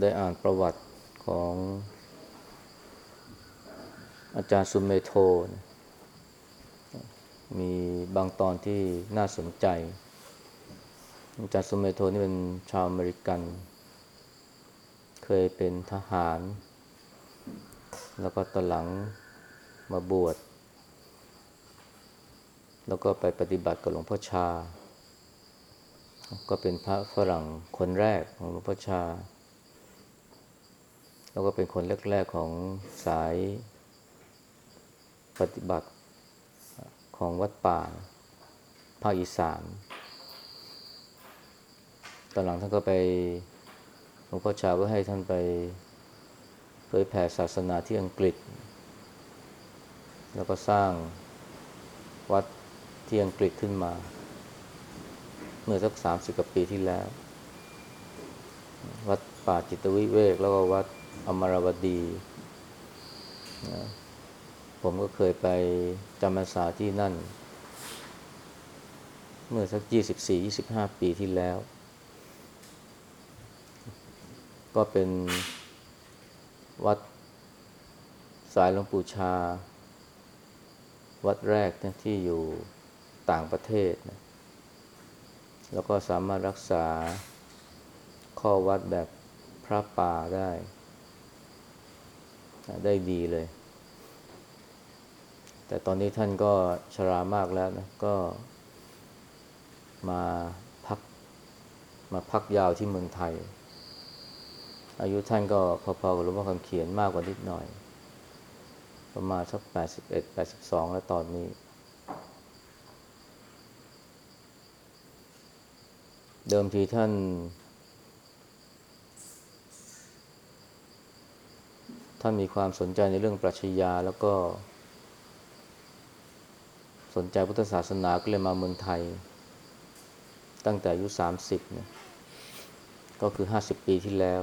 ได้อ่านประวัติของอาจารย์สุเมโธนะมีบางตอนที่น่าสนใจ อาจารย์สุเมโธนี่เป็นชาวอเมริกัน เคยเป็นทหาร แล้วก็ตอนหลังมาบวช แล้วก็ไปปฏิบัติกับหลวงพ่อชา ก็เป็นพระฝรั่งคนแรกของหลวงพ่อชา แล้วก็เป็นคนแรกๆของสายปฏิบัติของวัดป่า ภาคอีสานตอนหลังท่านก็ไปหลวงพ่อชาก็ให้ท่านไปเผยแผ่ศาสนาที่อังกฤษ แล้วก็สร้างวัดที่อังกฤษขึ้นมา เมื่อสักสามสิบกว่าปีที่แล้ว วัดป่าจิตวิเวก แล้วก็วัด อมรวดีนะผมก็เคยไปจำพรรษาที่นั่น เมื่อสักยี่สิบสี่ยี่สิบห้าปีที่แล้ว ก็เป็นวัดสายหลวงปู่ชา วัดแรกนะที่อยู่ต่างประเทศนะแล้วก็สามารถรักษาข้อวัดแบบพระป่าได้ ได้ดีเลย แต่ตอนนี้ท่านก็ชรามากแล้วนะ ก็มาพักมาพักยาวที่เมืองไทย อายุท่านก็พอๆกับหลวงพ่อคำเขียนมากกว่านิดหน่อย ประมาณสักแปดสิบเอ็ดแปดสิบสองแล้วตอนนี้ เดิมทีท่าน ท่านมีความสนใจในเรื่องปรัชญาแล้วก็ สนใจพุทธศาสนาก็เลยมาเมืองไทย ตั้งแต่อายุสามสิบเนี่ยก็คือห้าสิบปีที่แล้ว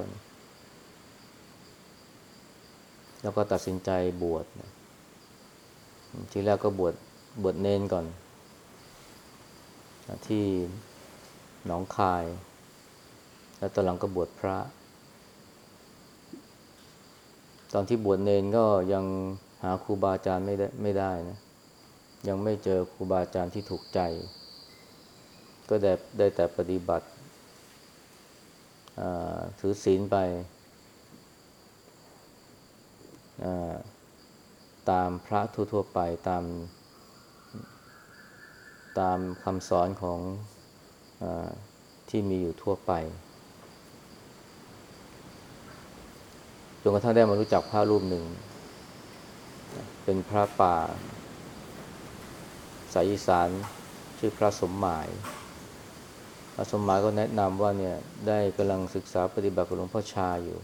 แล้วก็ตัดสินใจบวชทีแรกก็บวชบวชเนนก่อน ที่หนองคาย แล้วตอนหลังก็บวชพระ ตอนที่บวชเนนก็ยังหาครูบาอาจารย์ไม่ได้ไม่ได้นะยังไม่เจอครูบาอาจารย์ที่ถูกใจ ก็ได้ได้แต่ปฏิบัติถือศีลไปตามพระทั่วๆไปตาม ตามคำสอนของอที่มีอยู่ทั่วไป จนกระทั่งได้มารู้จักพระรูปหนึ่ง เป็นพระป่า สายอีสานชื่อพระสมหมาย พระสมหมายก็แนะนำว่าเนี่ยได้กำลังศึกษาปฏิบัติกับหลวงพ่อชาอยู่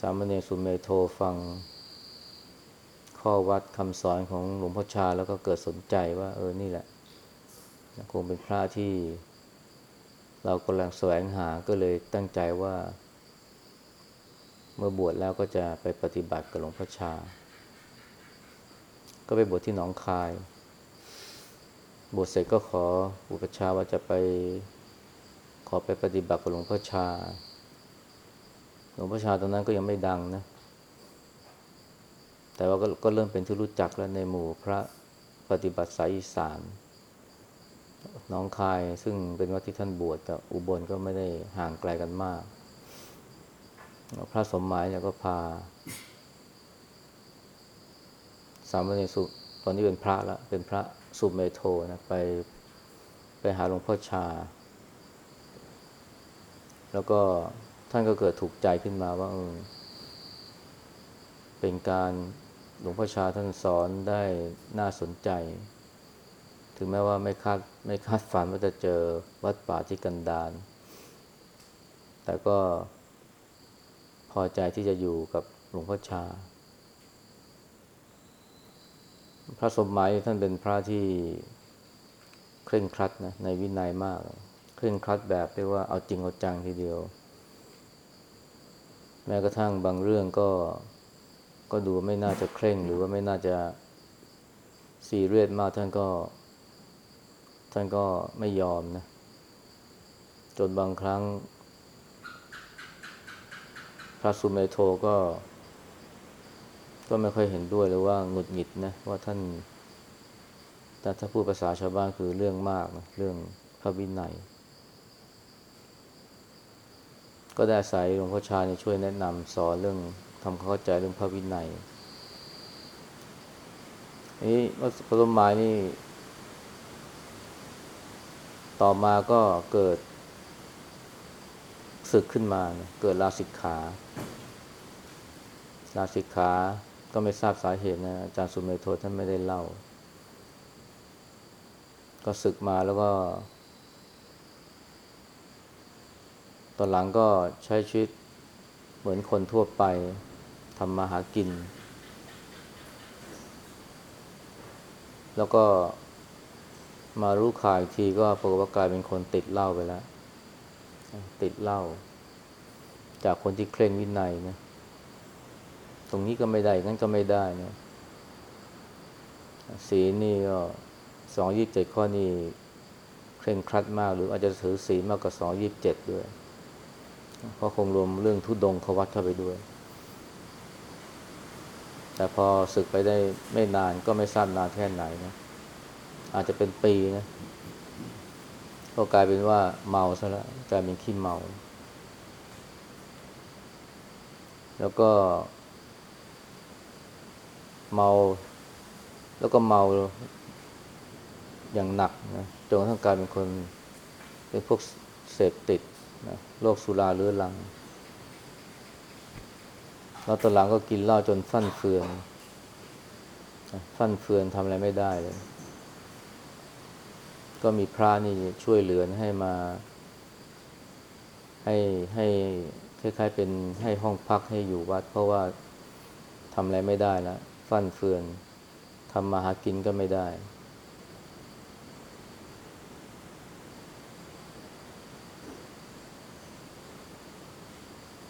สามเณรสุเมโทฟัง ข้อวัดคำสอนของหลวงพ่อชาแล้วก็เกิดสนใจว่า เออนี่แหละคงเป็นพระที่เรากำลังแสวงหาก็เลยตั้งใจว่า เมื่อบวชแล้วก็จะไปปฏิบัติกับหลวงพ่อชา ก็ไปบวชที่หนองคาย บวชเสร็จก็ขออุปชาว่าจะไปขอไปปฏิบัติกับหลวงพ่อชา หลวงพ่อชาตอนนั้นก็ยังไม่ดังนะ แต่ว่าก็ก็เริ่มเป็นที่รู้จักแล้วในหมู่พระปฏิบัติสายอีสานน้องคายซึ่งเป็นวัดที่ท่านบวชแต่อุบลก็ไม่ได้ห่างไกลกันมาก พระสมหมายเนี่ยก็พา สามเณรสุตอนนี้เป็นพระแล้วเป็นพระสุเมโทนะไปไปหาหลวงพ่อชา แล้วก็ท่านก็เกิดถูกใจขึ้นมาว่าเออเป็นการหลวงพ่อชาท่านสอนได้น่าสนใจ ถึงแม้ว่าไม่คาดไม่คาดฝันว่าจะเจอวัดป่าที่กันดารแต่ก็ อใจที่จะอยู่กับหลวงพ่อชา พระสมหมายท่านเป็นพระที่เคร่งครัดนะในวินัยมาก เคร่งครัดแบบเรียกว่าเอาจริงเอาจังทีเดียว แม้กระทั่งบางเรื่องก็ก็ดูไม่น่าจะเคร่งหรือว่าไม่น่าจะซีเรียสมากท่านก็ ท่านก็ไม่ยอมนะ จนบางครั้ง ระสุเมโทก็ ก็ไม่ค่อยเห็นด้วยหรือว่าหงุดหงิดนะว่าท่าน แต่ถ้าพูดภาษาชาวบ้านคือเรื่องมากนะเรื่องพระวินัย ก็ได้อาศัยหลวงพ่อชาช่วยแนะนำสอนเรื่องทำความเข้าใจเรื่องพระวินัยนี่วัดพระต้นไม้นี่ ต่อมาก็เกิด ศึกขึ้นมา เกิดลาสิกขาลาสิกขา ก็ไม่ทราบสาเหตุนะอาจารย์สุเมโทท่านไม่ได้เล่า ก็ศึกมาแล้วก็ ตอนหลังก็ใช้ชีวิตเหมือนคนทั่วไปทำมาหากิน แล้วก็มารู้ข่าวอีกทีก็ปรากฏว่ากลายเป็นคนติดเหล้าไปแล้ว ติดเหล้าจากคนที่เคร่งวินัยนะ ตรงนี้ก็ไม่ได้งั้นก็ไม่ได้นะศีลนี่ก็สองยี่บเจ็ดข้อนี่เคร่งครัดมาก หรืออาจจะถือศีลมากกว่าสองยี่บเจ็ดด้วย เพราะคงรวมเรื่องทุดงควัดเข้าไปด้วย แต่พอศึกไปได้ไม่นานก็ไม่ทราบนานแค่ไหนนะ อาจจะเป็นปีนะ ก็กลายเป็นว่าเมาซะแล้วกลายเป็นขี้เมา แล้วก็ เมา แล้วก็เมาอย่างหนักนะจนกระทั่งกลายเป็นคนเป็นพวกเสพติดนะโรคสุราเรื้อรัง แล้วตอนหลังก็กินเหล้าจนฟั่นเฟือน ฟั่นเฟือนทำอะไรไม่ได้เลย ก็มีพระนี่ช่วยเหลือให้มา ให้ให้คล้ายๆเป็นให้ห้องพักให้อยู่วัด เพราะว่าทำอะไรไม่ได้แล้วฟั่นเฟือนทำมาหากินก็ไม่ได้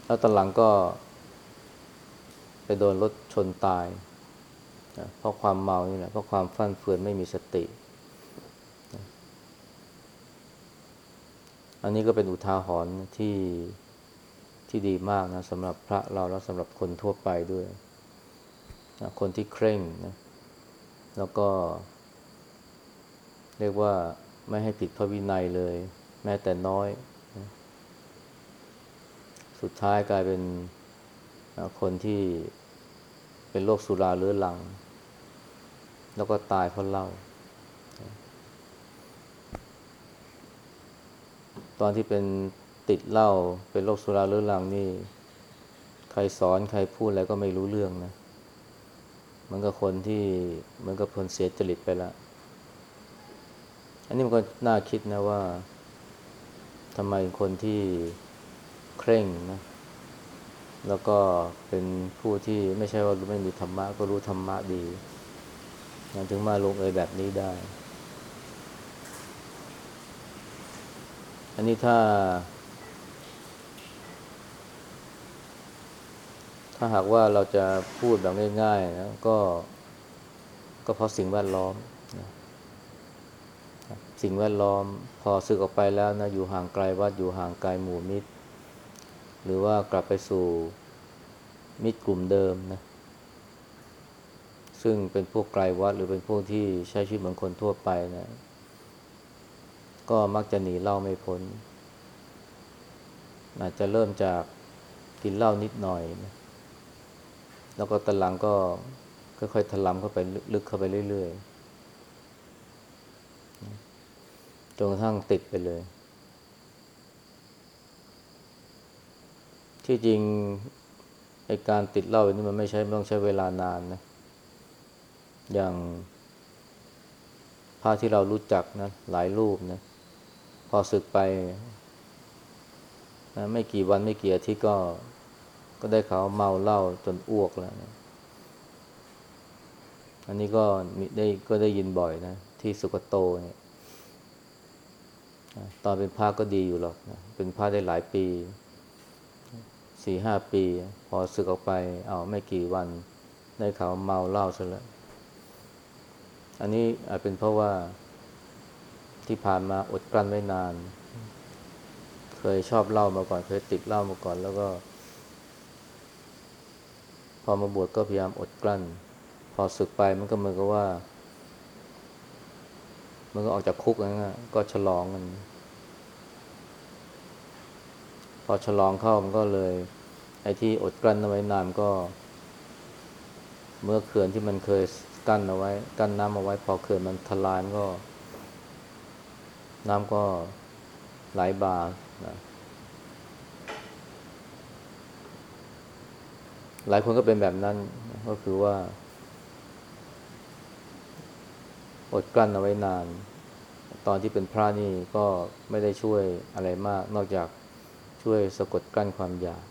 แล้วตอนหลังก็ไปโดนรถชนตาย เพราะความเมานี่แหละเพราะความฟั่นเฟือนไม่มีสติ อันนี้ก็เป็นอุทาหรณ์ที่ที่ดีมากนะสำหรับพระเราแล้วสำหรับคนทั่วไปด้วยนะคนที่เคร่งนะแล้วก็ เรียกว่าไม่ให้ผิดพระวินัยเลย แม้แต่น้อยนะสุดท้ายกลายเป็นนะคนที่เป็นโรคสุราเรื้อรัง แล้วก็ตายเพราะเหล้า ตอนที่เป็นติดเหล้าเป็นโรคสุราเรื้อรังนี่ ใครสอนใครพูดอะไรก็ไม่รู้เรื่องนะมันก็คนที่มือนกับคนเสียจริตไปแล้วอันนี้มันก็น่าคิดนะว่าทำไมคนที่เคร่งนะ แล้วก็เป็นผู้ที่ไม่ใช่ว่าไม่มีธรรมะก็รู้ธรรมะดียังถึงมาลงเอยแบบนี้ได้ อันนี้ถ้า ถ้าหากว่าเราจะพูดแบบง่ายๆนะก็ก็เพราะสิ่งแวดล้อมนะสิ่งแวดล้อมพอสึกออกไปแล้วนะอยู่ห่างไกลวัดอยู่ห่างไกลหมู่มิตร หรือว่ากลับไปสู่มิตรกลุ่มเดิมนะซึ่งเป็นพวกไกลวัดหรือเป็นพวกที่ใช้ชีวิตเหมือนคนทั่วไปนะ ก็มักจะหนีเหล้าไม่พ้น อาจจะเริ่มจากกินเหล้านิดหน่อยนะแล้วก็ตอนหลังก็ค่อยๆถลำเข้าไปลึกเข้าไปเรื่อยๆจนกระทั่งติดไปเลย ที่จริงไอการติดเหล้านี่มันไม่ใช่ไม่ต้องใช้เวลานานนะ อย่างพระที่เรารู้จักนะหลายรูปนะ พอศึกไปนะไม่กี่วันไม่กี่อาทิตย์ก็ ก็ได้เขาเมาเหล้าจนอ้วกแล้วนะอันนี้ก็ได้ก็ได้ยินบ่อยนะ ที่สุกโตเนี่ยตอนเป็นพระก็ดีอยู่หรอกนะเป็นพระได้หลายปีสี่ห้าปี พอสึกออกไป เอาไม่กี่วัน ได้เขาเมาเหล้าซะแล้ว อันนี้อาจเป็นเพราะว่า ที่ผ่านมาอดกลั้นไว้นาน เคยชอบเล้ามาก่อน เคยติดเล้ามาก่อนแล้วก็ พอมาบวชก็พยายามอดกลั้น พอศึกไปมันก็เหมือนกับว่า มันก็ออกจากคุกนะฮะก็ฉลองกัน พอฉลองเข้ามันก็เลย ไอ้ที่อดกลั้นเอาไว้นานก็ เมื่อเขื่อนที่มันเคยกั้นเอาไว้ กั้นน้ำเอาไว้ พอเขื่อนมันทลายมันก็ น้ำก็ไหลบานะหลายคนก็เป็นแบบนั้น ก็คือว่า อดกลั้นเอาไว้นาน ตอนที่เป็นพระนี่ก็ไม่ได้ช่วยอะไรมาก นอกจากช่วยสะกดกลั้นความอยาก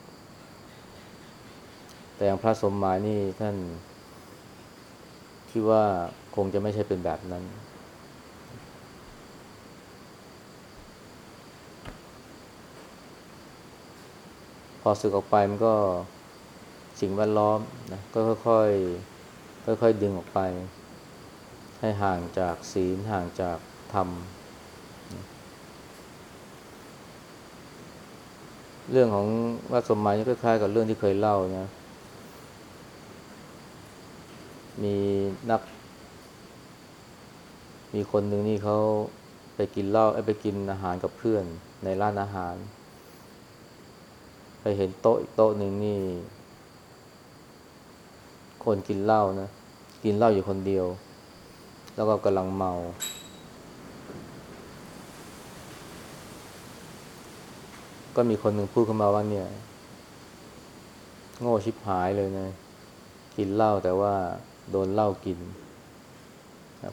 แต่อย่างพระสมหมายนี่ท่านคิดว่าคงจะไม่ใช่เป็นแบบนั้น พ อสึกออกไปมันก็สิ่งแวดล้อมนะก็ค่อยๆค่อยๆดึงออกไป ให้ห่างจากศีลห่างจากธรรม เรื่องของวัดสมหมายนี่คล้ายๆกับเรื่องที่เคยเล่านะมีนัก มีคนหนึ่งนี่เขาไปกินเหล้าไปกินอาหารกับเพื่อนในร้านอาหาร เห็นโต๊ะอีกโต๊ะหนึ่งนี่ คนกินเหล้านะ กินเหล้าอยู่คนเดียว แล้วก็กำลังเมา ก็มีคนหนึ่งพูดขึ้นมาว่าเนี่ย โง่ชิบหายเลยนะ กินเหล้าแต่ว่าโดนเหล้ากิน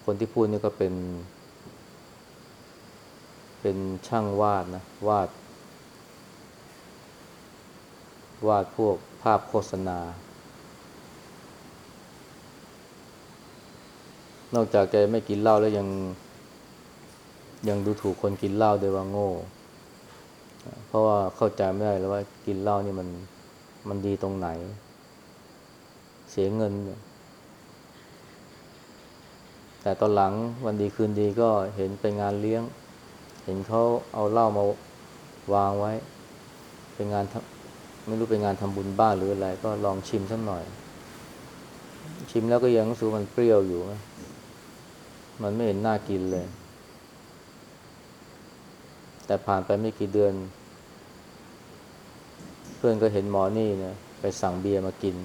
คนที่พูดนี่ก็เป็น เป็นช่างวาดนะ วาด วาดพวกภาพโฆษณา นอกจากแกไม่กินเหล้าแล้วยัง ยังดูถูกคนกินเหล้าด้วยว่าโง่ เพราะว่าเข้าใจไม่ได้แล้วว่ากินเหล้านี่มันมันดีตรงไหน เสียเงิน แต่ตอนหลังวันดีคืนดีก็เห็นไปงานเลี้ยง เห็นเขาเอาเหล้ามาวางไว้ เป็นงานท ไม่รู้เป็นงานทำบุญบ้านหรืออะไร ก็ลองชิมสักหน่อย ชิมแล้วก็ยังรู้สึกมันเปรี้ยวอยู่ มันไม่เห็นน่ากินเลย แต่ผ่านไปไม่กี่เดือน เพื่อนก็เห็นหมอนี่นี่ยไปสั่งเบียร์มากิน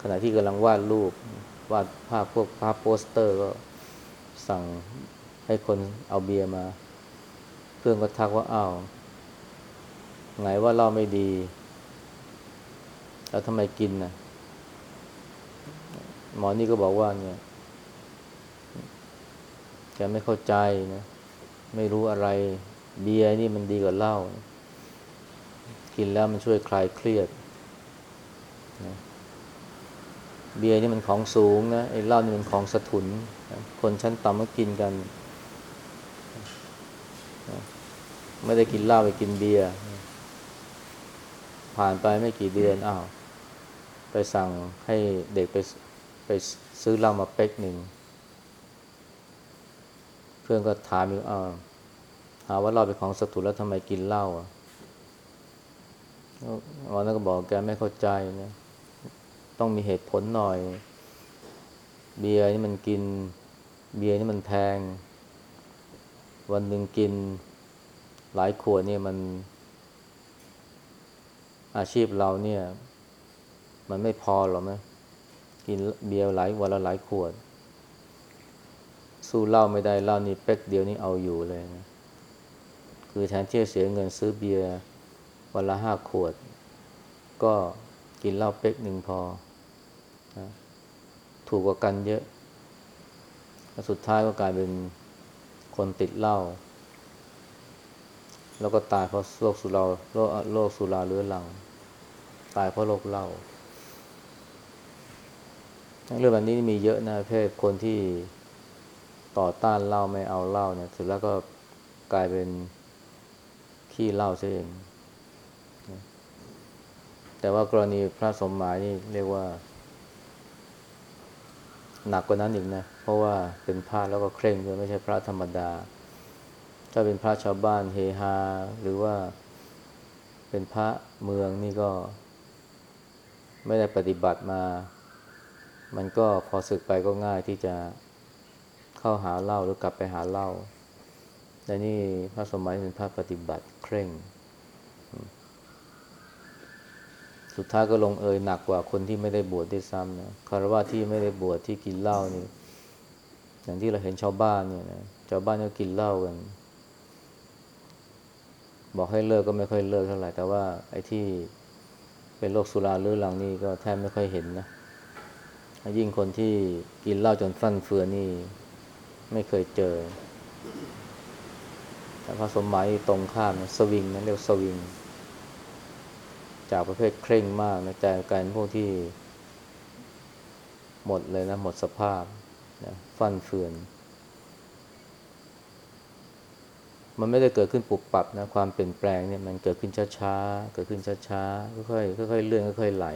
ขณะที่กำลังวาดรูป วาดภาพพวกภาพโปสเตอร์ก็สั่งให้คนเอาเบียร์มา เพื่อนก็ทักว่าอ้าวไงว่าเราไม่ดี แล้วทำไมกินนะหมอนี่ก็บอกว่าเนี่ยแกไม่เข้าใจนะ ไม่รู้อะไร เบียร์นี่มันดีกว่าเหล้ากินแล้วมันช่วยคลายเครียดนะเบียร์นี่มันของสูงนะไอ้เหล้านี่มันของสะทุนนะคนชั้นต่ำก็กินกันนะไม่ได้กินเหล้าไปกินเบียร์ผ่านไปไม่กี่เดือนอ้าว ไปสั่งให้เด็กไปไปซื้อเหล้ามาเป๊กหนึ่ง เพื่อนก็ถามอยู่อ้าวหาว่าเราเป็นของสะทุนแล้วทำไมกินเหล้าอะวันนั้นก็บอกแกไม่เข้าใจนะต้องมีเหตุผลหน่อย เบียร์นี่มันกิน เบียร์นี่มันแพง วันหนึ่งกินหลายขวดเนี่ยมันอาชีพเราเนี่ย มันไม่พอหรอกไหมกินเบียร์หลายวันละหลายขวด สู้เหล้าไม่ได้เหล้านี่เป๊กเดียวนี่เอาอยู่เลยนะคือแทนที่จะเสียเงินซื้อเบียร์วันละห้าขวด ก็กินเหล้าเป๊กหนึ่งพอนะถูกกว่ากันเยอะแล้วสุดท้ายก็กลายเป็นคนติดเหล้าแล้วก็ตายเพราะโรคสุราโรคโรคสุราเรื้อรัง ตายเพราะโรคเหล้า เรื่องแบบนี้มีเยอะนะเพศคนที่ต่อต้านเหล้าไม่เอาเหล้าเนี่ยสุดแล้วก็กลายเป็นขี้เหล้าซะเอง แต่ว่ากรณีพระสมหมายนี่เรียกว่า หนักกว่านั้นอีกนะ เพราะว่าเป็นพระแล้วก็เคร่งด้วยไม่ใช่พระธรรมดา ถ้าเป็นพระชาวบ้านเฮฮาหรือว่าเป็นพระเมืองนี่ก็ ไม่ได้ปฏิบัติมา มันก็พอศึกไปก็ง่ายที่จะเข้าหาเหล้าหรือกลับไปหาเหล้าแต่นี่พระสมัยเป็นพระปฏิบัติเคร่ง สุดท้ายก็ลงเอยหนักกว่าคนที่ไม่ได้บวชด้วยซ้ำนะคารวะที่ไม่ได้บวชที่กินเหล้านี่ อย่างที่เราเห็นชาวบ้านเนี่ยนะชาวบ้านก็กินเหล้ากัน บอกให้เลิกก็ไม่ค่อยเลิกเท่าไหร่แต่ว่าไอ้ที่เป็นโรคสุราเรื้อรังนี่ก็แทบไม่ค่อยเห็นนะ ยิ่งคนที่กินเหล้าจนฟั่นเฟือนนี่ ไม่เคยเจอ แต่พระสมหมัยตรงข้ามสวิงนะเรียกสวิง จากประเภทเคร่งมากนะแต่กลายเป็นพวกที่ หมดเลยนะ หมดสภาพนะฟั่นเฟือนมันไม่ได้เกิดขึ้นปุบปับนะความเปลี่ยนแปลงเนี่ยมันเกิดขึ้นช้าๆเกิดขึ้นช้าๆค่อยๆค่อยๆเลื่อนค่อยๆไหล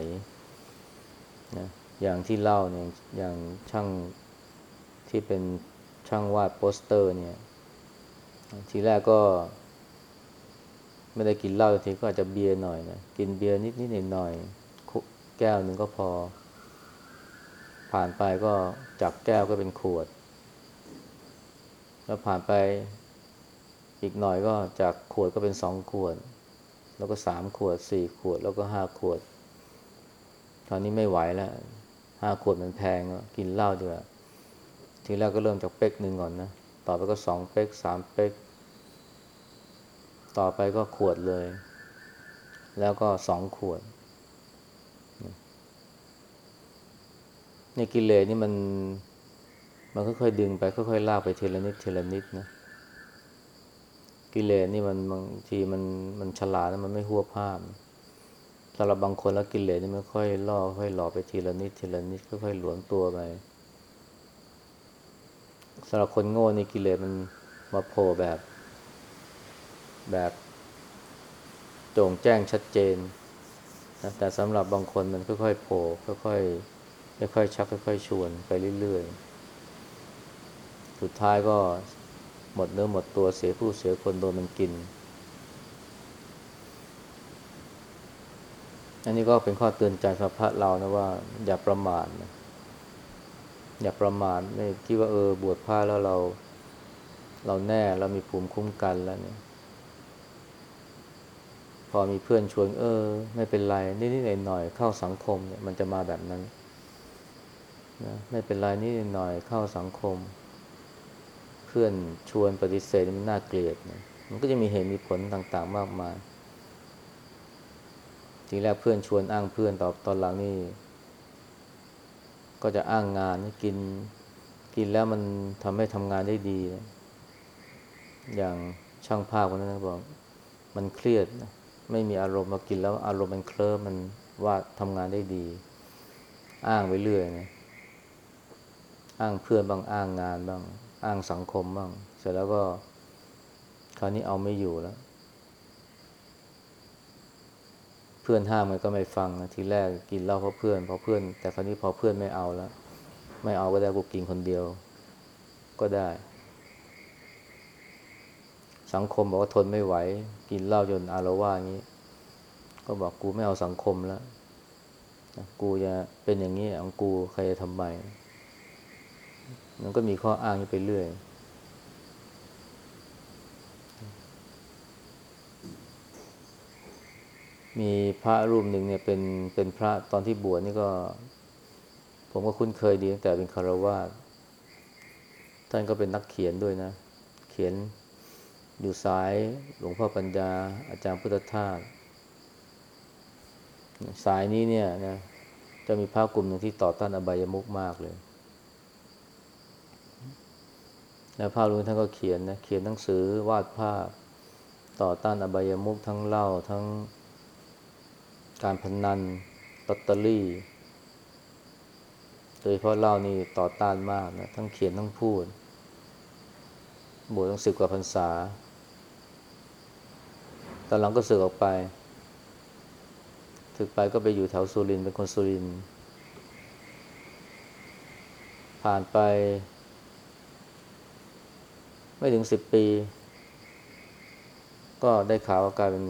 นะ อย่างที่เล่าเนี่ยอย่างช่างที่เป็นช่างวาดโปสเตอร์เนี่ย ทีแรกก็ ไม่ได้กินเหล้าทีก็อาจจะเบียร์หน่อยนะกินเบียร์นิดนิดหน่อยหน่อยแก้วหนึ่งก็พอ ผ่านไปก็จากแก้วก็เป็นขวด แล้วผ่านไปอีกหน่อยก็จากขวดก็เป็นสองขวด แล้วก็สามขวดสี่ขวดแล้วก็ห้าขวดตอนนี้ไม่ไหวแล้ว ห้าขวดมันแพงกินเหล้าดีกว่าทีแรกก็เริ่มจากเป๊กหนึ่งก่อนนะ ต่อไปก็สองเป๊กสามเป๊ก ต่อไปก็ขวดเลย แล้วก็สองขวดนี่กิเลสนี่มัน มันค่อยๆดึงไปค่อยๆลากไปทีละนิดทีละนิดนะ กิเลสนี่มันบางทีมันมันฉลาดแล้วมันไม่หัวภาพ สำหรับบางคนแล้วกิเลสนี่ไมันค่อยล่อค่อยหล่อไปทีละนิดทีละนิดค่อยๆหลวมตัวไปสำหรับคนโง่นี่กิเลสมันมาโผล่แบบ แบบโจ่งแจ้งชัดเจนนะแต่สำหรับบางคนมันค่อยๆโผล่ค่อยๆค่อยๆชักค่อยๆชวนไปเรื่อยๆ สุดท้ายก็หมดเนื้อหมดตัวเสียผู้เสียคนโดนมันกิน อันนี้ก็เป็นข้อเตือนใจสำหรับพระเรานะว่า อย่าประมาทนะอย่าประมาทไม่คิดว่าเออบวชผ้าแล้วเรา เราแน่เรามีภูมิคุ้มกันแล้วเนี่ย พอมีเพื่อนชวนเออ ไม่เป็นไรนิดๆหน่อยๆเข้าสังคมเนี่ยมันจะมาแบบนั้นนะไม่เป็นไรนิดหน่อยเข้าสังคม เพื่อนชวนปฏิเสธมันน่าเกลียดนะมันก็จะมีเหตุมีผลต่างๆ มากมาย ทีแรกเพื่อนชวนอ้างเพื่อนตอบตอนหลังนี่ ก็จะอ้างงานกินกินแล้วมันทำให้ทำงานได้ดีนะอย่างช่างภาพคนนั้นบอก มันเครียดไม่มีอารมณ์มากินแล้วอารมณ์มันเคลิ้มมันว่าทำงานได้ดี อ้างไปเรื่อยนะอ้างเพื่อนบ้างอ้างงานบ้าง อ้างสังคมบ้าง เสร็จแล้วก็ คราวนี้เอาไม่อยู่แล้ว เพื่อนห้ามมันก็ไม่ฟังนะทีแรกกินเหล้าเพราะเพื่อนเพราะเพื่อน แต่คราวนี้พอเพื่อนไม่เอาแล้ว ไม่เอาก็ได้กูกินคนเดียว ก็ได้ สังคมบอกว่าทนไม่ไหว กินเหล้าจนอารวาสอย่างนี้ ก็บอกกูไม่เอาสังคมแล้วกูจะเป็นอย่างนี้ของกูใครจะทำไมมันก็มีข้ออ้างไปเรื่อย มีพระรูปหนึ่งเนี่ยเป็นเป็นพระตอนที่บวชนี่ก็ ผมก็คุ้นเคยดีตั้งแต่เป็นคารวาสท่านก็เป็นนักเขียนด้วยนะ เขียนอยู่สายหลวงพ่อปัญญา อาจารย์พุทธทาสสายนี้เนี่ยนะจะมีพระกลุ่มหนึ่งที่ต่อต้านอบายมุกมากเลย แล้วภาพลุงท่านก็เขียนนะเขียนหนังสือวาดภาพ ต่อต้านอบายมุกทั้งเล่าทั้ง การพนันลอตเตอรี่ โดยเฉพาะเล่านี่ต่อต้านมากนะทั้งเขียนทั้งพูด บวชตั้งสิบกว่าพรรษา ตอนหลังก็สึกออกไปถึกไปก็ไปอยู่แถวสุรินเป็นคนสุริน ผ่านไป ไม่ถึงสิบปี ก็ได้ข่าวว่ากลายเป็น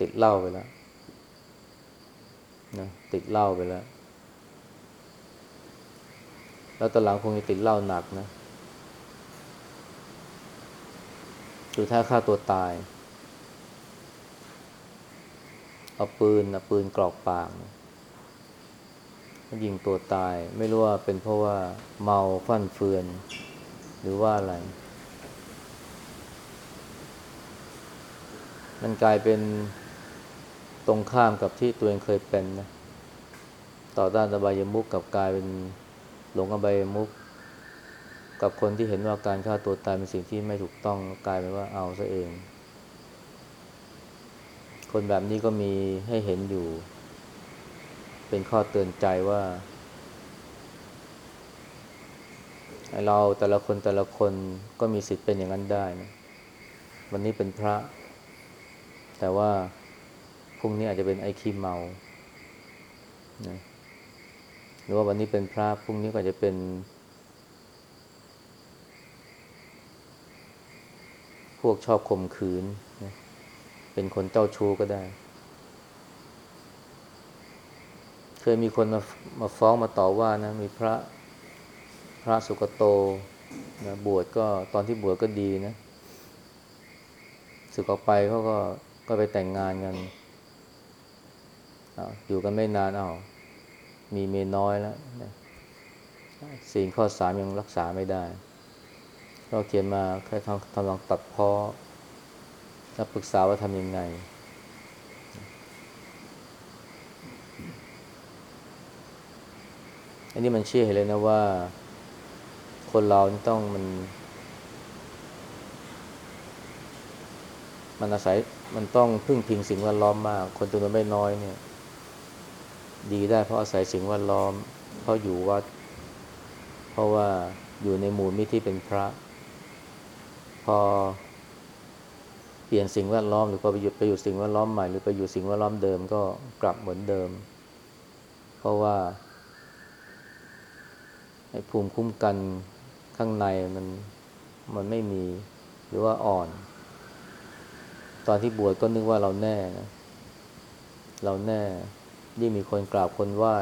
ติดเหล้าไปแล้ว นะติดเหล้าไปแล้ว แล้วตอนหลังคงจะติดเหล้าหนักนะสุดท้ายฆ่าตัวตาย เอาปืนนะปืนกรอกปากนะยิงตัวตาย ไม่รู้ว่าเป็นเพราะว่าเมาฟั่นเฟือน หรือว่าอะไร มันกลายเป็น ตรงข้ามกับที่ตัวเองเคยเป็นนะต่อด้านอบายมุกกับกลายเป็นหลงอบายมุกกับคนที่เห็นว่าการฆ่าตัวตายเป็นสิ่งที่ไม่ถูกต้องกลายเป็นว่าเอาซะเอง คนแบบนี้ก็มีให้เห็นอยู่ เป็นข้อเตือนใจว่าเราแต่ละคนแต่ละคนก็มีสิทธิ์เป็นอย่างนั้นได้นะวันนี้เป็นพระ แต่ว่า พรุ่งนี้อาจจะเป็นไอ้ขี้เมานะหรือว่าวันนี้เป็นพระพรุ่งนี้ก็จจะเป็น พวกชอบข่มขืนนะเป็นคนเจ้าชู้ก็ได้ เคยมีคนมามาฟ้องมาต่อว่านะ มีพระพระสุกโตนะบวชก็ตอนที่บวชก็ดีนะสึกออกไปเขาก็ก็ไปแต่งงานกัน อยู่กันไม่นานเอา้ามีเมียน้อยแล้วสิ่งข้อสามยังรักษาไม่ได้ ก็เขียนมาแค่ทำทำลองตัดเพ้อแล้วปรึกษาว่าทำยังไง อันนี้มันเชื่อเห็นเลยนะว่า คนเราต้องมัน มันอาศัยมันต้องพึ่งพิงสิ่งแวดล้อมมาก คนจำนวนไม่น้อยเนี่ย ดีได้เพราะอาศัยสิ่งแวดล้อม เพราะอยู่วัด เพราะว่าอยู่ในหมู่มิตรที่เป็นพระ พอ เปลี่ยนสิ่งแวดล้อมหรือพอไปอยู่ไปอยู่สิ่งแวดล้อมใหม่หรือไปอยู่สิ่งแวดล้อมเดิมก็กลับเหมือนเดิม เพราะว่าไอ้ภูมิคุ้มกันข้างในมันมันไม่มีหรือว่าอ่อน ตอนที่บวชก็นึกว่าเราแน่นะเราแน่ ยิ่งมีคนกราบคนไหว้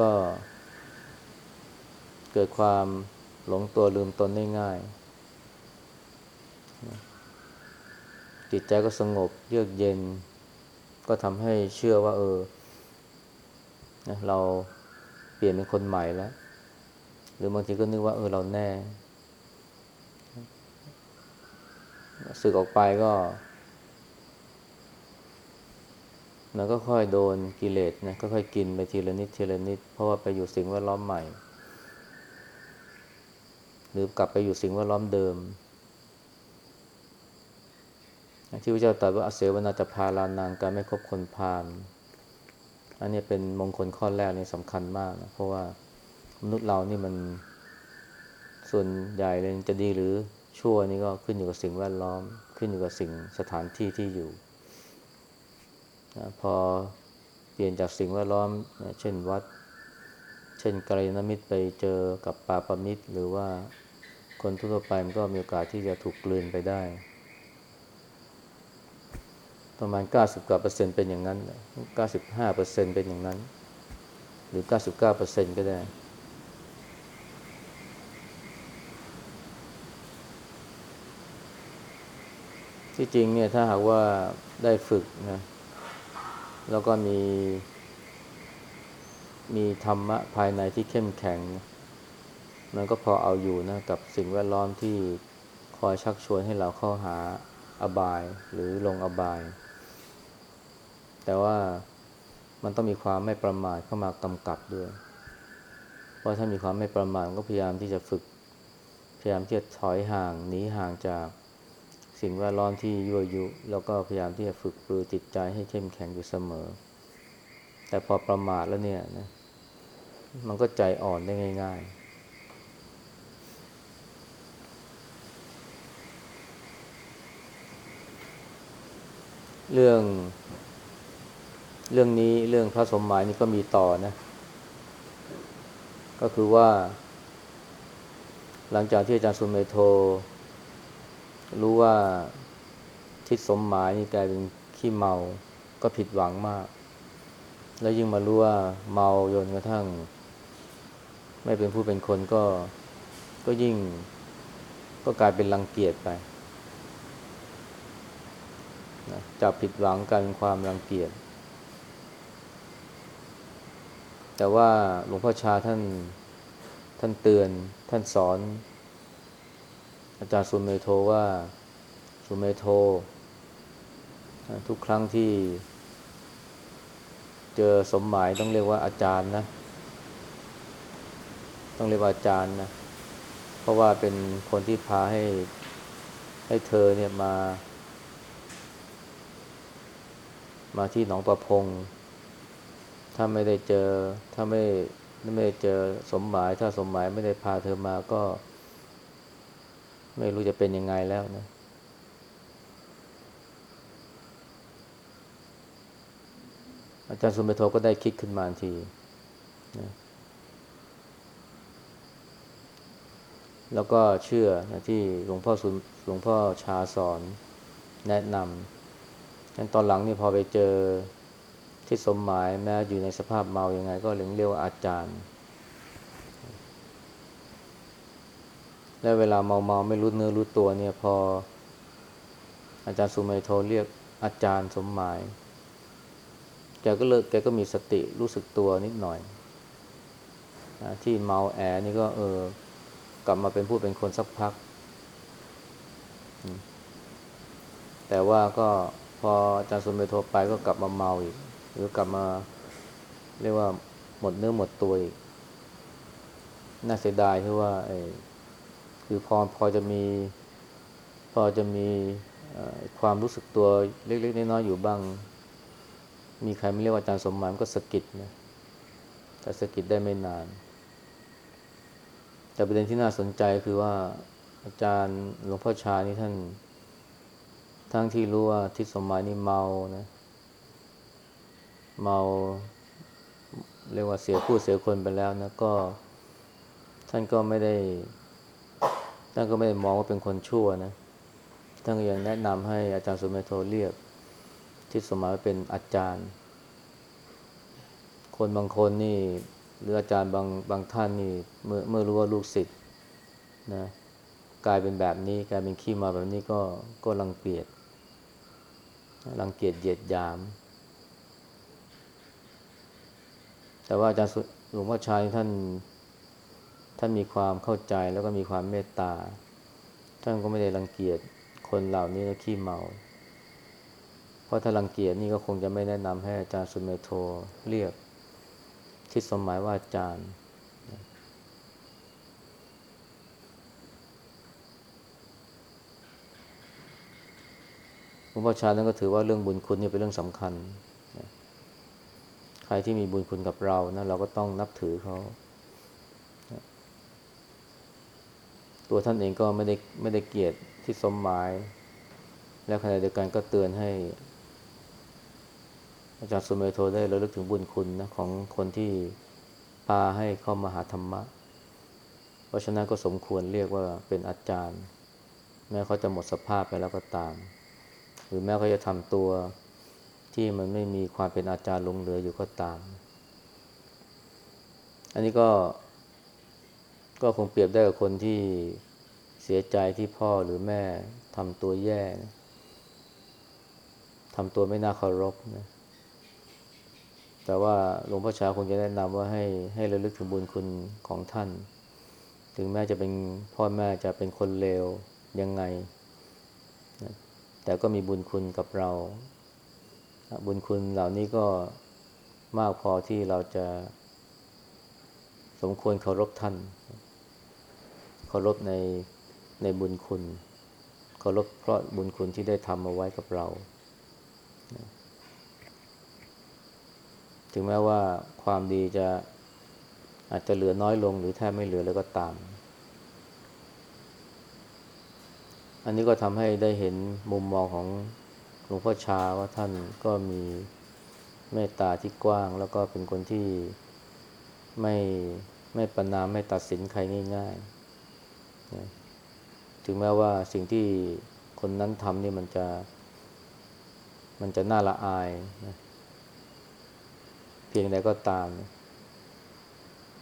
ก็ เกิดความหลงตัวลืมตนได้ง่าย จิตใจก็สงบเยือกเย็น ก็ทำให้เชื่อว่า เออเราเปลี่ยนเป็นคนใหม่แล้ว หรือบางทีก็นึกว่า เออเราแน่สึกออกไปก็ มันก็ค่อยโดนกิเลสนะก็ค่อยกินไปทีละนิดทีละนิด เพราะว่าไปอยู่สิ่งแวดล้อมใหม่ หรือกลับไปอยู่สิ่งแวดล้อมเดิม ที่พระเจ้าตรัสว่าอเสวนาจะพาลานางการไม่คบคนพาลอันนี้เป็นมงคลข้อแรกนี่สำคัญมากนะเพราะว่ามนุษย์เรานี่มันส่วนใหญ่เลยจะดีหรือชั่วนี่ก็ขึ้นอยู่กับสิ่งแวดล้อม ขึ้นอยู่กับสิ่งสถานที่ที่อยู่ นะพอเปลี่ยนจากสิ่งแวดล้อมนะเช่นวัด เช่นกัลยาณมิตรไปเจอกับปาปมิตร หรือว่าคนทั่วไปมันก็มีโอกาสที่จะถูกกลืนไปได้ ประมาณ 90กว่าเปอร์เซ็นต์เป็นอย่างนั้น 95เปอร์เซ็นต์เป็นอย่างนั้น หรือ 99เปอร์เซ็นต์ก็ได้ที่จริงเนี่ยถ้าหากว่าได้ฝึกนะ แล้วก็มี มีธรรมะภายในที่เข้มแข็ง มันก็พอเอาอยู่นะกับสิ่งแวดล้อมที่คอยชักชวนให้เราเข้าหาอบายหรือลงอบาย แต่ว่ามันต้องมีความไม่ประมาทเข้ามากำกับด้วย เพราะถ้ามีความไม่ประมาทก็พยายามที่จะฝึก พยายามที่จะถอยห่างหนีห่างจาก สิ่งแวดล้อมที่ยั่วยุ แล้วก็พยายามที่จะฝึกปรือจิตใจให้เข้มแข็งอยู่เสมอ แต่พอประมาทแล้วเนี่ยนะมันก็ใจอ่อนได้ง่าย ๆ เรื่อง เรื่องนี้เรื่องพระสมหมายนี่ก็มีต่อนะ ก็คือว่า หลังจากที่อาจารย์สุนเมโท รู้ว่าทิศสมหมายนี่กลายเป็นขี้เมาก็ผิดหวังมาก แล้วยิ่งมารู้ว่าเมาจนกระทั่ง ไม่เป็นผู้เป็นคนก็ก็ยิ่งก็กลายเป็นรังเกียจไปนะจากผิดหวังกลายเป็นความรังเกียจ แต่ว่าหลวงพ่อชาท่านท่านเตือนท่านสอน อาจารย์สุเมโทว่าสุเมโท ทุกครั้งที่ เจอสมหมายต้องเรียกว่าอาจารย์นะ ต้องเรียกว่าอาจารย์นะ เพราะว่าเป็นคนที่พาให้ให้เธอเนี่ยมา มาที่หนองประพง ถ้าไม่ได้เจอ ถ้าไม่ไม่ได้เจอสมหมาย ถ้าสมหมายไม่ได้พาเธอมาก็ ไม่รู้จะเป็นยังไงแล้วนะ อาจารย์สุเมโทก็ได้คิดขึ้นมาทีนะแล้วก็เชื่อนะที่หลวงพ่อสุหลวงพ่อชาสอนแนะนำงั้นตอนหลังนี่พอไปเจอที่สมหมายแม้อยู่ในสภาพเมายังไง ก็เรียกเรียกว่าอาจารย์ และเวลาเมาเมาไม่รู้เนื้อรู้ตัวเนี่ยพอ อาจารย์สุเมโทเรียกอาจารย์สมหมาย แกก็เลิกแกก็มีสติรู้สึกตัวนิดหน่อยนะที่เมาแอนี่ก็เออกลับมาเป็นผู้เป็นคนสักพัก แต่ว่าก็พออาจารย์สุเมโทรไปก็กลับมาเมาอีก หรือกลับมาเรียกว่าหมดเนื้อหมดตัวอีก น่าเสียดายที่ว่าไอ คือพอพอจะมี พอจะมีความรู้สึกตัวเล็กๆน้อยๆอยู่บ้าง มีใครไม่เรียกว่าอาจารย์สมหมายมันก็สะกิดนะแต่สะกิดได้ไม่นาน แต่ประเด็นที่น่าสนใจคือว่าอาจารย์หลวงพ่อชานี่ท่าน ทั้งที่รู้ว่าทิศสมหมายนี่เมานะ เมาเรียกว่าเสียผู้เสียคนไปแล้วนะก็ ท่านก็ไม่ได้ ท่านก็ไม่ได้มองว่าเป็นคนชั่วนะ ท่านก็ยังแนะนำให้อาจารย์สุเมโทเรียกทิศสมหมายเป็นอาจารย์ คนบางคนนี่ หรืออาจารย์บางบางท่านนี่ เมื่อเมื่อรู้ว่าลูกศิษย์นะกลายเป็นแบบนี้กลายเป็นขี้มาแบบนี้ก็ก็รังเกียจรังเกียจเหยียดยาม แต่ว่าอาจารย์หลวงพ่อชายท่าน ท่านมีความเข้าใจแล้วก็มีความเมตตา ท่านก็ไม่ได้รังเกียจคนเหล่านี้นะขี้เมา เพราะถ้ารังเกียจนี่ก็คงจะไม่แนะนำให้อาจารย์สุเมโทเรียกทิศสมหมายว่าอาจารย์หลวงพ่อชานั้นก็ถือว่าเรื่องบุญคุณนี่เป็นเรื่องสำคัญ ใครที่มีบุญคุณกับเรานะเราก็ต้องนับถือเขา ตัวท่านเองก็ไม่ได้ไม่ได้เกียรติที่สมหมาย และขณะเดียวกันก็เตือนให้ อาจารย์สุเมโทได้ระลึกถึงบุญคุณนะของคนที่พาให้เข้ามาหาธรรมะ เพราะฉะนั้นก็สมควรเรียกว่าเป็นอาจารย์ แม้เขาจะหมดสภาพไปแล้วก็ตาม หรือแม้เขาจะทำตัวที่มันไม่มีความเป็นอาจารย์ลงเหลืออยู่ก็ตาม อันนี้ก็ ก็คงเปรียบได้กับคนที่เสียใจที่พ่อหรือแม่ทำตัวแย่นะทำตัวไม่น่าเคารพนะ แต่ว่าหลวงพ่อชาคงจะแนะนำว่าให้ให้ระลึกถึงบุญคุณของท่าน ถึงแม้จะเป็นพ่อแม่จะเป็นคนเลวยังไงนะแต่ก็มีบุญคุณกับเรา บุญคุณเหล่านี้ก็มากพอที่เราจะสมควรเคารพท่าน เคารพในในบุญคุณ เคารพเพราะบุญคุณที่ได้ทำเอาไว้กับเรา ถึงแม้ว่าความดีจะอาจจะเหลือน้อยลงหรือแทบไม่เหลือแล้วก็ตาม อันนี้ก็ทำให้ได้เห็นมุมมองของหลวงพ่อชาว่าท่านก็มีเมตตาที่กว้าง แล้วก็เป็นคนที่ไม่ไม่ประนามไม่ตัดสินใครง่ายๆ ถึงแม้ว่าสิ่งที่คนนั้นทำนี่มันจะ มันจะน่าละอายนะเพียงใดก็ตาม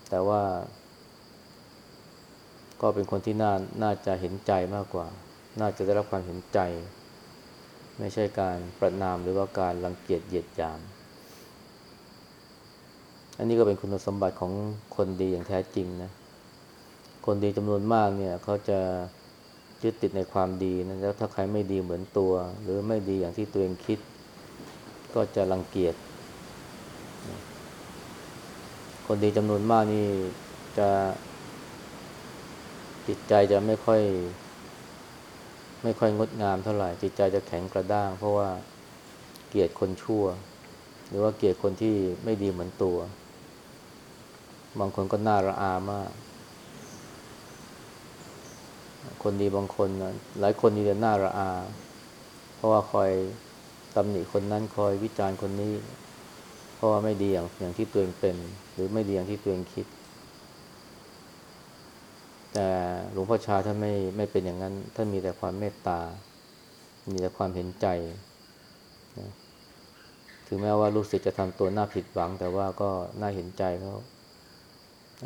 แต่ว่า ก็เป็นคนที่น่าน่าจะเห็นใจมากกว่า น่าจะได้รับความเห็นใจ ไม่ใช่การประนามหรือว่าการรังเกียจเหยียดหยาม อันนี้ก็เป็นคุณสมบัติของคนดีอย่างแท้จริงนะ คนดีจำนวนมากเนี่ยเขาจะยึดติดในความดีนะแล้วถ้าใครไม่ดีเหมือนตัว หรือไม่ดีอย่างที่ตัวเองคิด ก็จะรังเกียจ คนดีจำนวนมากนี่จะจิตใจจะไม่ค่อย ไม่ค่อยงดงามเท่าไหร่ จิตใจจะแข็งกระด้าง เพราะว่าเกลียดคนชั่ว หรือว่าเกลียดคนที่ไม่ดีเหมือนตัว บางคนก็น่าระอามาก คนดีบางคนนะหลายคนนี่จะน่าระอา เพราะว่าคอยตำหนิคนนั้นคอยวิจารณ์คนนี้ เพราะว่าไม่ดีอย่างอย่างที่ตัวเองเป็น หรือไม่ดีอย่างที่ตัวเองคิด แต่หลวงพ่อชาท่านไม่ไม่เป็นอย่างนั้นท่านมีแต่ความเมตตา มีแต่ความเห็นใจนะถึงแม้ว่าลูกศิษย์จะทำตัวน่าผิดหวัง แต่ว่าก็น่าเห็นใจเขา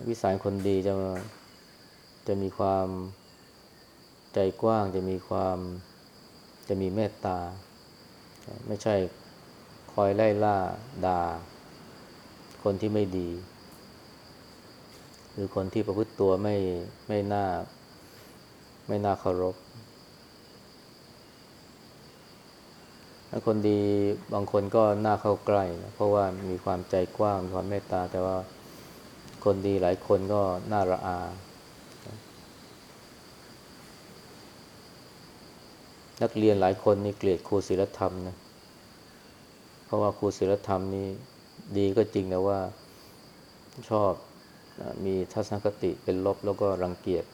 วิสัยคนดีจะจะมีความ ใจกว้างจะมีความจะมีเมตตา ไม่ใช่คอยไล่ล่าด่า คนที่ไม่ดี หรือคนที่ประพฤติตัวไม่ไม่น่า ไม่น่าเคารพแล้วคนดีบางคนก็น่าเข้าใกล้นะเพราะว่ามีความใจกว้างมีความเมตตา แต่ว่าคนดีหลายคนก็น่าระอา นักเรียนหลายคนนี่เกลียดครูศิลธรรมนะเพราะว่าครูศิลธรรมนี่ดีก็จริงนะว่าชอบมีทัศนคติเป็นลบแล้วก็รังเกียจ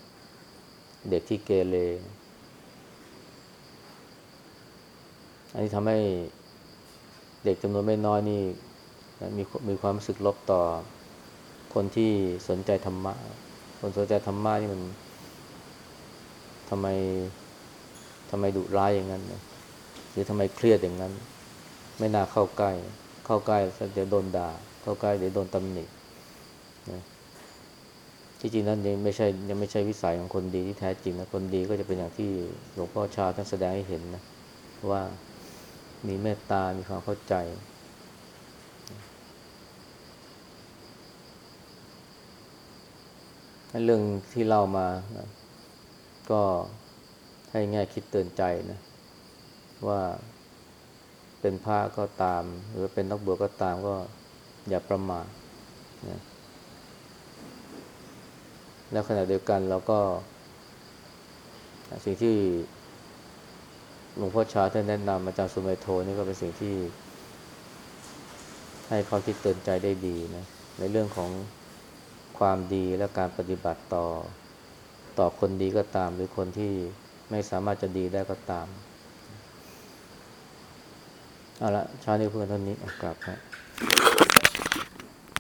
เด็กที่เกเรอันนี้ทำให้เด็กจำนวนไม่น้อยนี่มีมีความรู้สึกลบต่อ คนที่สนใจธรรมะ คนสนใจธรรมะนี่มันทำไม ทำไมดุร้ายอย่างนั้นนะหรือทำไมเครียดอย่างนั้น ไม่น่าเข้าใกล้ เข้าใกล้เดี๋ยวโดนด่า เข้าใกล้เดี๋ยวโดนตำหนินะที่จริงนั้นยังไม่ใช่ยังไม่ใช่วิสัยของคนดีที่แท้จริงนะคนดีก็จะเป็นอย่างที่หลวงพ่อชาท่านแสดงให้เห็นนะว่ามีเมตตา มีความเข้าใจ เรื่องที่เล่ามานะก็ ให้ง่ายคิดเตือนใจนะว่าเป็นพระก็ตาม หรือเป็นนักบวชก็ตามก็อย่าประมาทนะแล้วขณะเดียวกันเราก็ สิ่งที่หลวงพ่อชาท่านแนะนำอาจารย์สุเมโทนี่ก็เป็นสิ่งที่ ให้ข้อคิดเตือนใจได้ดีนะในเรื่องของความดีและการปฏิบัติต่อ ต่อคนดีก็ตามหรือคนที่ ไม่สามารถจะดีได้ก็ตาม เอาละชาเนี้เพื่อนเท่านี้กลับครับ